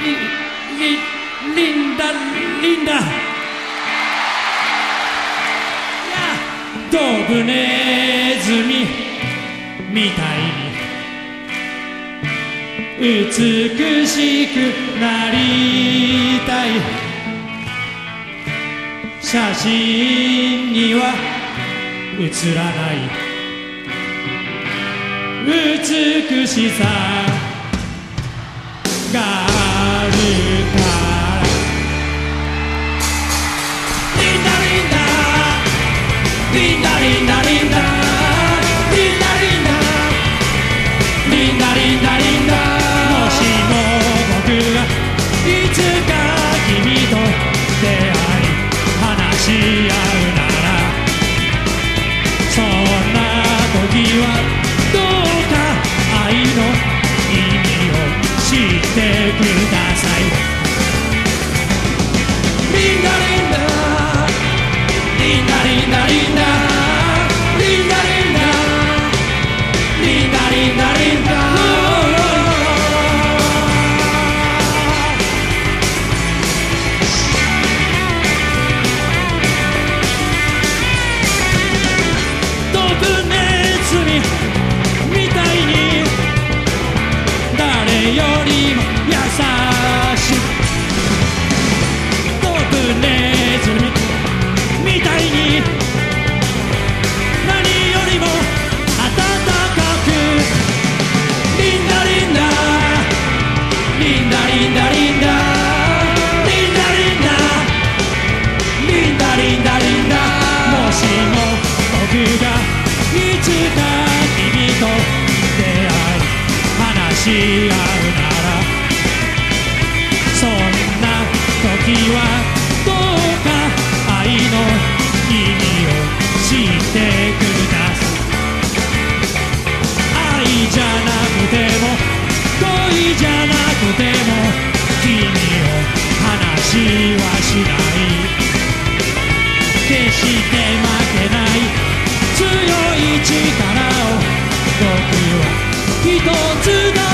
りりリンダリンダ。ドブネズミみたい。に美しくなりたい。写真には写らない。美しさがみんなさいな。ンダリンダし合うならそんな時はどうか愛の意味を知ってください愛じゃなくても恋じゃなくても君を話はしない決して負けない強い力を僕は一つだ